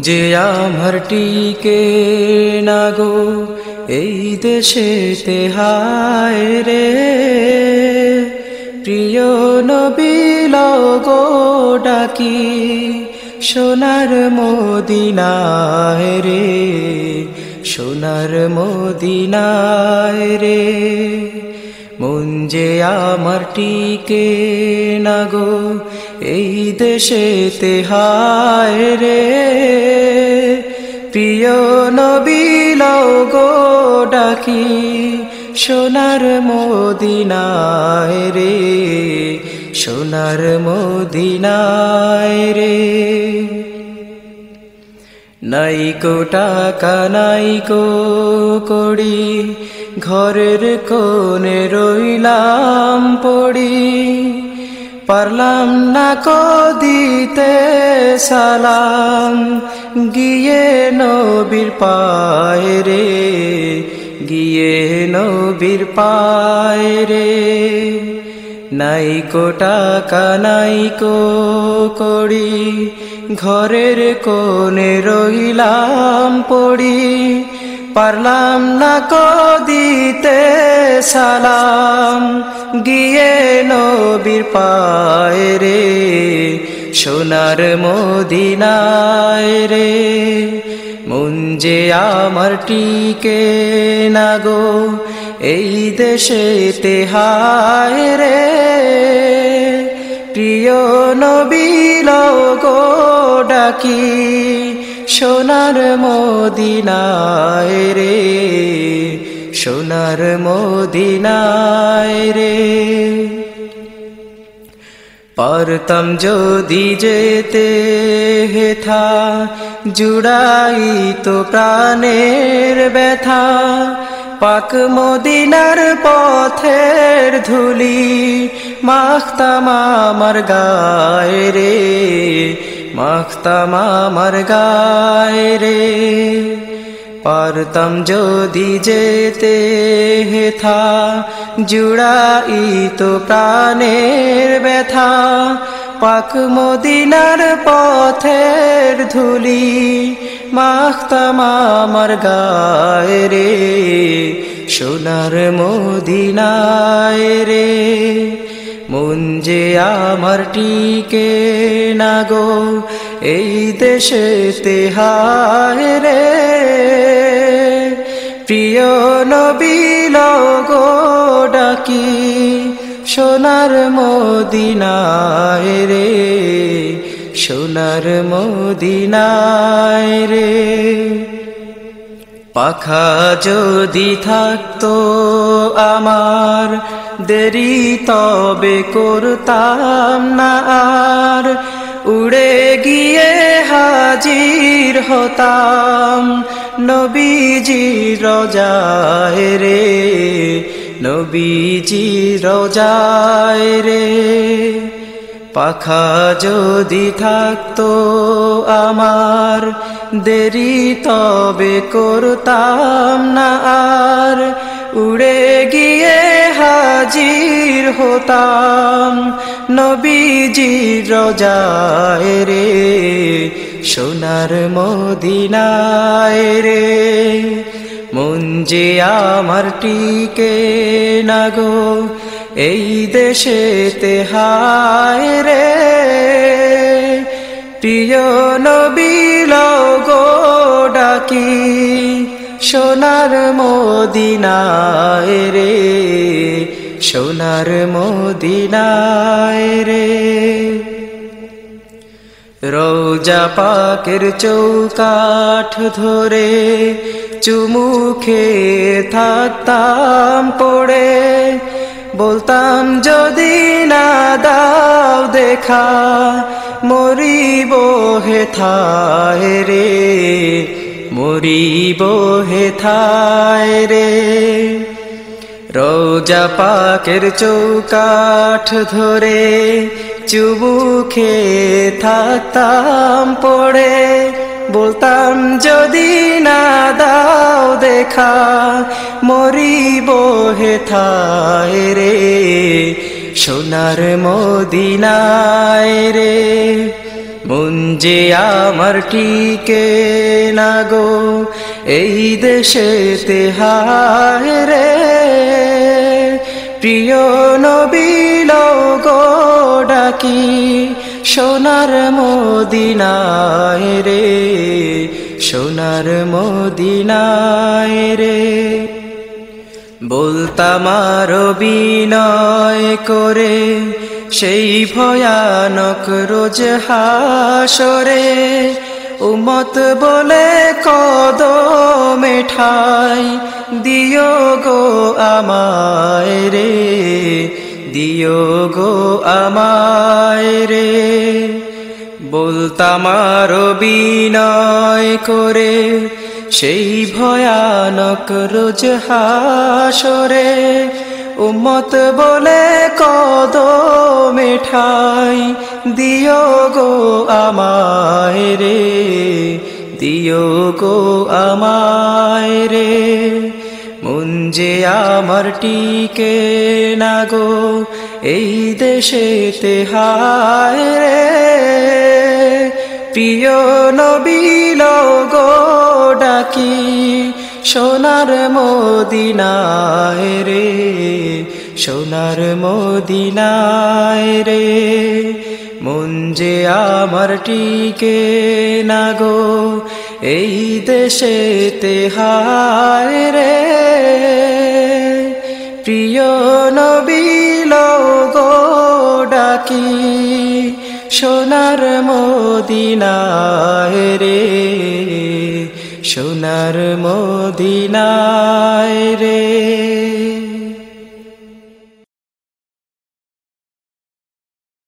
যে আমার টিকে না গো, এই দেশে তেহায় রে। প্রিয় নবীল গো ডাকি সোনার মদিনায় রে, সোনার মদিনায় রে। মন আমার টিকে না গো এই দেশে তেহায় রে। প্রিয় নবীল গো ডাকি সোনার মদিনায় রে, সোনার মদিনায় রে। নাই কো টাকা, নাই কো কড়ি, ঘরের কোণে রইলাম পড়ি। পারলাম না কো দিতে সালাম, গিয়ে নবীর পায় রে, গিয়ে নবীর পায় রে। নাই টাকা, নাই কড়ি, ঘরের কোণে রইলাম পড়ি পারলাম না কদিতে সালাম। গিয়ে নবীর পায় রে, সোনার মদিনায় রে। যে আমার টিকে না গো, এই দেশে তেহায় রে। প্রিয় নবীল গো ডাকি সোনার মদিনায় রে, সোনার মদিনায় রে। পারতাম যদি যেতে হেথা, জুড়াই তো প্রাণের ব্যথা। পাক মদিনার পথের ধুলি মাখতাম আমার গায় রে মাখতাম আমার গায় রে। পারতাম যদি যেতে হেথা জুড়াই তো প্রাণের ব্যথা। পাক মদিনার পথের ধুলি মাখতাম আমার গায় রে। সোনার মদিনায় রে। মন যে আমার টিকে না গো, এই দেশে তেহায় রে। প্রিয় নবীল গো ডাকি, সোনার মদিনায় রে, সোনার মদিনায় রে। পাখা যদি থাকতো আমার দেরি তবে করতাম না আর। উড়ে গিয়ে হাজির হতাম। নবীজি রজায় রে নবীজি রজায় রে। পাখা যদি থাকতো আমার, দেরি তবে করতাম না আর। উড়ে গিয়ে হাজির হতাম। নবীজি রজায় রে, সোনার মদিনায় রে। মন যে আমার টিকে না গো, এই দেশে তেহায় রে। প্রিয় নবীল গো ডাকি, সোনার মদিনায় রে। সোনার মদিনায় রে। রোজা পাকের চৌকাঠ ধরে চুমুখে থাকতাম পড়ে। বলতাম, যদি না দাও দেখা, মরিব হেথায় রে, মরিব হেথায় রে। রোজা পাকের চৌকাঠ ধরে চুবুখে থাকতাম পড়ে। বলতাম, যদি না দাও দেখা, মরিব হেথায় রে, সোনার মদিনায় রে। মন যে আমার টিকে না গো এই দেশেতে হায় রে, প্রিয় নবীল ডাকি সোনার মদিনায় রে, সোনার মদিনায় রে। বলতাম আরও বিনয় করে, সেই ভয়ানক রোজ হাসরে উমত বলে কদ মেঠাই দিও গো আমায় রে, দিও গো আমায় রে। বলতাম বিনয় করে, সেই ভয়ানক রোজ হাসরে উম্মত বলে কদ মেঠাই দিও গো আমায় রে, দিও গো আমায় রে। যে আমার টিকে না গো, এই দেশেতে হায় রে। প্রিয় নবীল গো ডাকি সোনার মদিনায় রে, সোনার মদিনায় রে। মন যে আমার টিকে না গো, এই দেশেতে হায় রে। প্রিয় নবীল গো ডাকি, সোনার মদিনায় রে। সোনার মদিনায় রে।